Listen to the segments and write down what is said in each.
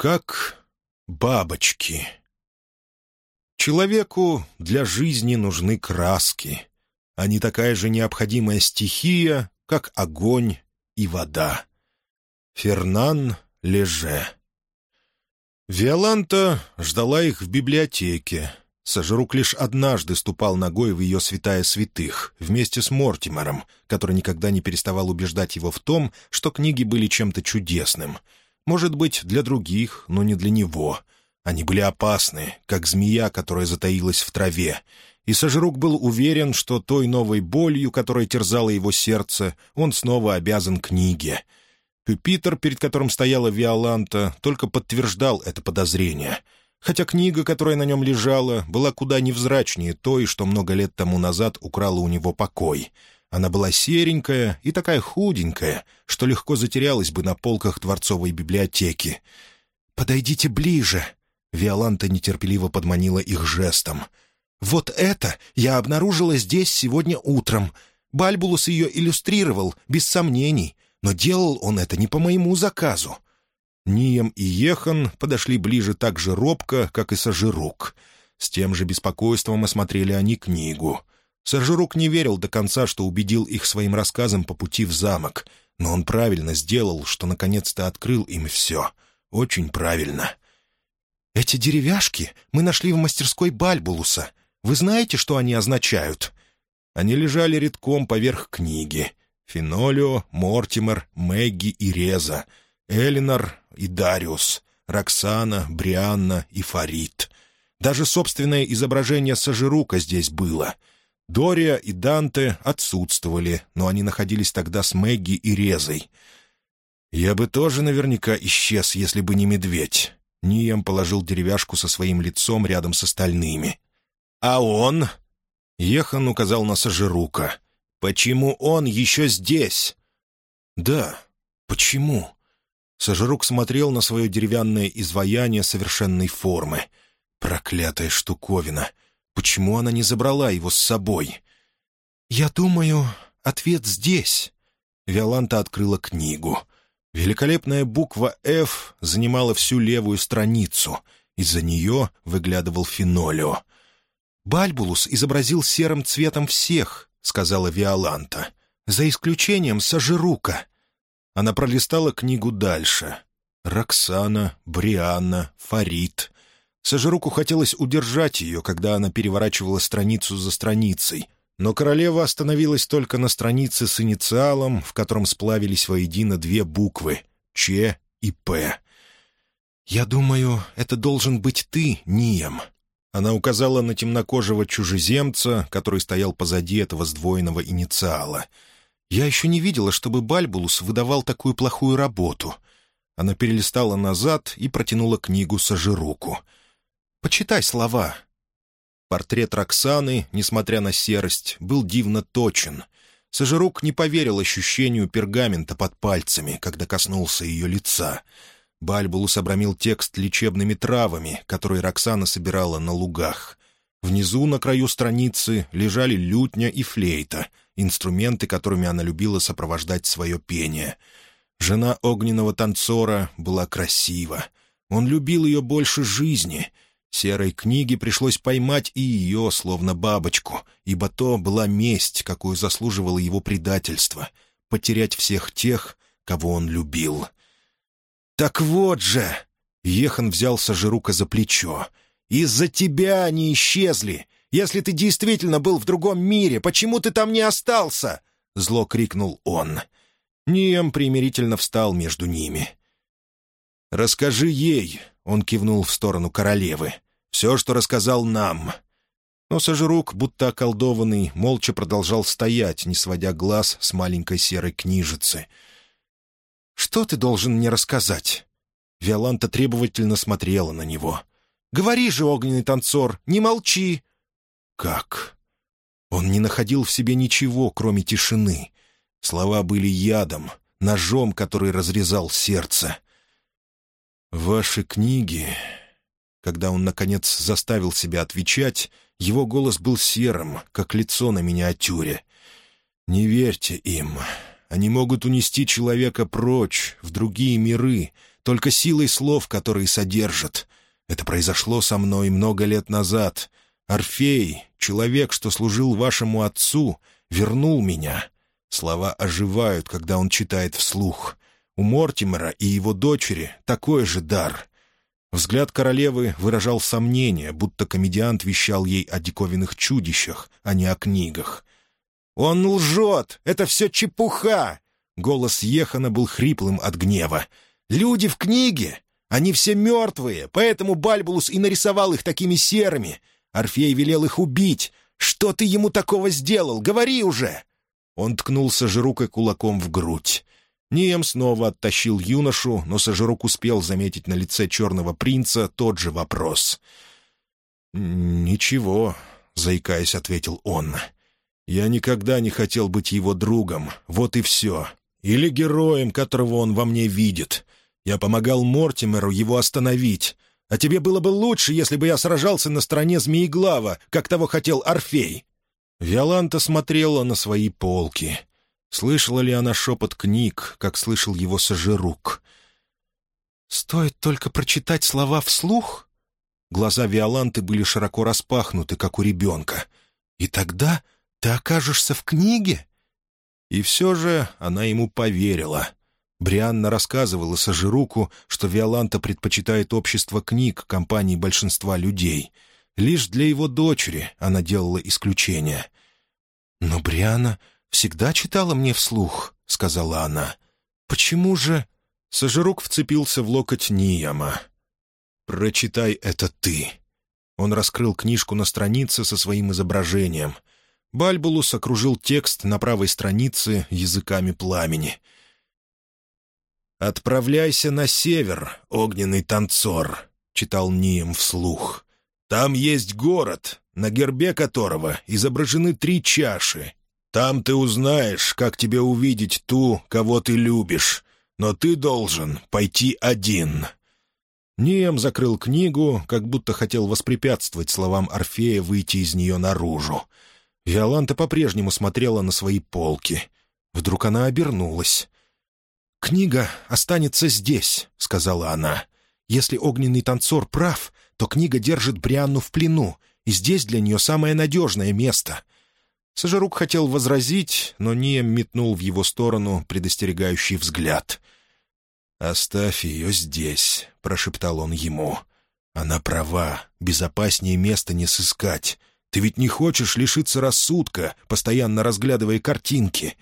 Как бабочки. Человеку для жизни нужны краски. Они такая же необходимая стихия, как огонь и вода. Фернан Леже. Виоланта ждала их в библиотеке. Сожрук лишь однажды ступал ногой в ее святая святых, вместе с Мортимером, который никогда не переставал убеждать его в том, что книги были чем-то чудесным — может быть, для других, но не для него. Они были опасны, как змея, которая затаилась в траве. И Сожрук был уверен, что той новой болью, которая терзала его сердце, он снова обязан книге. Пюпитер, перед которым стояла Виоланта, только подтверждал это подозрение. Хотя книга, которая на нем лежала, была куда невзрачнее той, что много лет тому назад украла у него покой — она была серенькая и такая худенькая, что легко затерялась бы на полках дворцовой библиотеки. «Подойдите ближе!» — Виоланта нетерпеливо подманила их жестом. «Вот это я обнаружила здесь сегодня утром. Бальбулус ее иллюстрировал, без сомнений, но делал он это не по моему заказу». Нием и Ехан подошли ближе так же робко, как и Сажирук. С тем же беспокойством осмотрели они книгу. Сержерук не верил до конца, что убедил их своим рассказом по пути в замок, но он правильно сделал, что наконец-то открыл им все. Очень правильно. «Эти деревяшки мы нашли в мастерской Бальбулуса. Вы знаете, что они означают?» Они лежали редком поверх книги. Фенолио, Мортимер, Мэгги и Реза, Элинор и Дариус, Роксана, Брианна и Фарид. Даже собственное изображение Сажирука здесь было — Дория и Данте отсутствовали, но они находились тогда с Мэгги и Резой. «Я бы тоже наверняка исчез, если бы не медведь». Нием положил деревяшку со своим лицом рядом с остальными. «А он?» Ехан указал на Сажирука. «Почему он еще здесь?» «Да, почему?» Сажирук смотрел на свое деревянное изваяние совершенной формы. «Проклятая штуковина! Почему она не забрала его с собой? «Я думаю, ответ здесь». Виоланта открыла книгу. Великолепная буква «Ф» занимала всю левую страницу. Из-за нее выглядывал фенолио. «Бальбулус изобразил серым цветом всех», — сказала Виоланта. «За исключением Сажирука». Она пролистала книгу дальше. Роксана, Брианна, Фарид, Сажируку хотелось удержать ее, когда она переворачивала страницу за страницей, но королева остановилась только на странице с инициалом, в котором сплавились воедино две буквы — Ч и П. «Я думаю, это должен быть ты, Нием». Она указала на темнокожего чужеземца, который стоял позади этого сдвоенного инициала. «Я еще не видела, чтобы Бальбулус выдавал такую плохую работу». Она перелистала назад и протянула книгу Сажируку — Почитай слова». Портрет Роксаны, несмотря на серость, был дивно точен. Сожирук не поверил ощущению пергамента под пальцами, когда коснулся ее лица. Бальбулус обрамил текст лечебными травами, которые Роксана собирала на лугах. Внизу, на краю страницы, лежали лютня и флейта, инструменты, которыми она любила сопровождать свое пение. Жена огненного танцора была красива. Он любил ее больше жизни — Серой книге пришлось поймать и ее, словно бабочку, ибо то была месть, какую заслуживало его предательство — потерять всех тех, кого он любил. «Так вот же!» — Ехан взял Сажирука за плечо. «Из-за тебя они исчезли! Если ты действительно был в другом мире, почему ты там не остался?» — зло крикнул он. Нием примирительно встал между ними. «Расскажи ей», — он кивнул в сторону королевы, — «все, что рассказал нам». Но Сожрук, будто околдованный, молча продолжал стоять, не сводя глаз с маленькой серой книжицы. «Что ты должен мне рассказать?» Виоланта требовательно смотрела на него. «Говори же, огненный танцор, не молчи!» «Как?» Он не находил в себе ничего, кроме тишины. Слова были ядом, ножом, который разрезал сердце. «Ваши книги...» Когда он, наконец, заставил себя отвечать, его голос был серым, как лицо на миниатюре. «Не верьте им. Они могут унести человека прочь, в другие миры, только силой слов, которые содержат. Это произошло со мной много лет назад. Орфей, человек, что служил вашему отцу, вернул меня. Слова оживают, когда он читает вслух. У Мортимера и его дочери такой же дар. Взгляд королевы выражал сомнение, будто комедиант вещал ей о диковинных чудищах, а не о книгах. «Он лжет! Это все чепуха!» Голос Ехана был хриплым от гнева. «Люди в книге! Они все мертвые, поэтому Бальбулус и нарисовал их такими серыми. Орфей велел их убить. Что ты ему такого сделал? Говори уже!» Он ткнулся Жирукой кулаком в грудь. Нием снова оттащил юношу, но Сажирук успел заметить на лице черного принца тот же вопрос. «Ничего», — заикаясь, ответил он. «Я никогда не хотел быть его другом, вот и все. Или героем, которого он во мне видит. Я помогал Мортимеру его остановить. А тебе было бы лучше, если бы я сражался на стороне Змееглава, как того хотел Орфей». Виоланта смотрела на свои полки. Слышала ли она шепот книг, как слышал его Сажирук? «Стоит только прочитать слова вслух?» Глаза Виоланты были широко распахнуты, как у ребенка. «И тогда ты окажешься в книге?» И все же она ему поверила. Брианна рассказывала Сажируку, что Виоланта предпочитает общество книг компании большинства людей. Лишь для его дочери она делала исключение. Но Брианна всегда читала мне вслух», — сказала она. «Почему же...» Сажирук вцепился в локоть Нияма. «Прочитай это ты». Он раскрыл книжку на странице со своим изображением. Бальбулус окружил текст на правой странице языками пламени. «Отправляйся на север, огненный танцор», — читал Нием вслух. «Там есть город, на гербе которого изображены три чаши, там ты узнаешь, как тебе увидеть ту, кого ты любишь. Но ты должен пойти один». Нием закрыл книгу, как будто хотел воспрепятствовать словам Орфея выйти из нее наружу. Виоланта по-прежнему смотрела на свои полки. Вдруг она обернулась. «Книга останется здесь», — сказала она. «Если огненный танцор прав, то книга держит Брианну в плену, и здесь для нее самое надежное место. Сажерук хотел возразить, но Нием метнул в его сторону предостерегающий взгляд. «Оставь ее здесь», — прошептал он ему. «Она права, безопаснее места не сыскать. Ты ведь не хочешь лишиться рассудка, постоянно разглядывая картинки.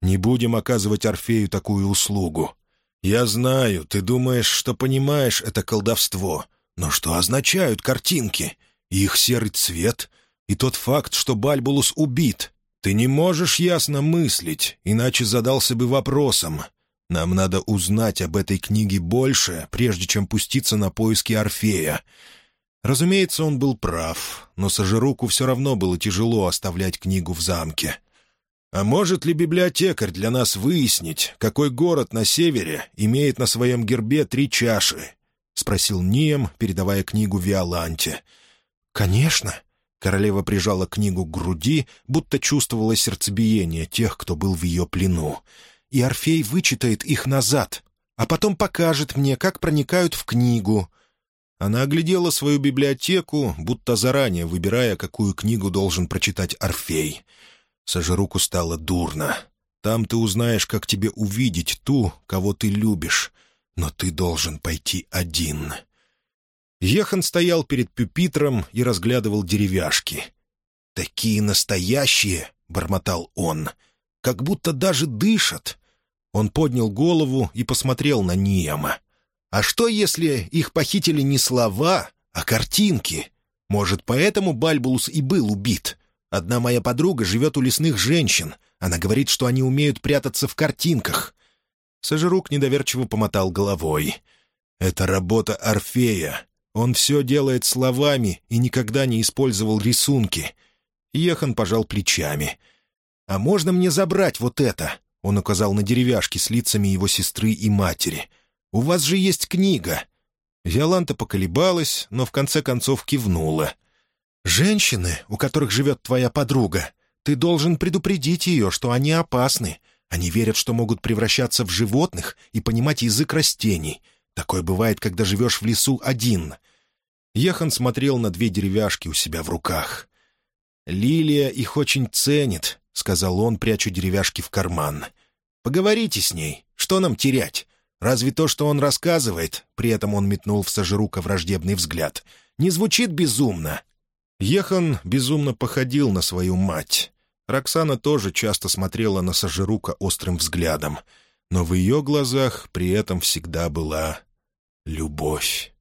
Не будем оказывать Орфею такую услугу. Я знаю, ты думаешь, что понимаешь это колдовство, но что означают картинки? Их серый цвет — и тот факт, что Бальбулус убит. Ты не можешь ясно мыслить, иначе задался бы вопросом. Нам надо узнать об этой книге больше, прежде чем пуститься на поиски Орфея. Разумеется, он был прав, но Сажируку все равно было тяжело оставлять книгу в замке. А может ли библиотекарь для нас выяснить, какой город на севере имеет на своем гербе три чаши? — спросил Нием, передавая книгу Виоланте. «Конечно. Королева прижала книгу к груди, будто чувствовала сердцебиение тех, кто был в ее плену. И Орфей вычитает их назад, а потом покажет мне, как проникают в книгу. Она оглядела свою библиотеку, будто заранее выбирая, какую книгу должен прочитать Орфей. Сожруку стало дурно. Там ты узнаешь, как тебе увидеть ту, кого ты любишь, но ты должен пойти один». Ехан стоял перед пюпитром и разглядывал деревяшки. «Такие настоящие!» — бормотал он. «Как будто даже дышат!» Он поднял голову и посмотрел на Ниама. «А что, если их похитили не слова, а картинки? Может, поэтому Бальбулус и был убит? Одна моя подруга живет у лесных женщин. Она говорит, что они умеют прятаться в картинках». Сажирук недоверчиво помотал головой. «Это работа Орфея. Он все делает словами и никогда не использовал рисунки. Ехан пожал плечами. «А можно мне забрать вот это?» Он указал на деревяшки с лицами его сестры и матери. «У вас же есть книга». Виоланта поколебалась, но в конце концов кивнула. «Женщины, у которых живет твоя подруга, ты должен предупредить ее, что они опасны. Они верят, что могут превращаться в животных и понимать язык растений. Такое бывает, когда живешь в лесу один». Ехан смотрел на две деревяшки у себя в руках. «Лилия их очень ценит», — сказал он, пряча деревяшки в карман. «Поговорите с ней. Что нам терять? Разве то, что он рассказывает, при этом он метнул в Сажирука враждебный взгляд, не звучит безумно?» Ехан безумно походил на свою мать. Роксана тоже часто смотрела на Сажирука острым взглядом, но в ее глазах при этом всегда была любовь.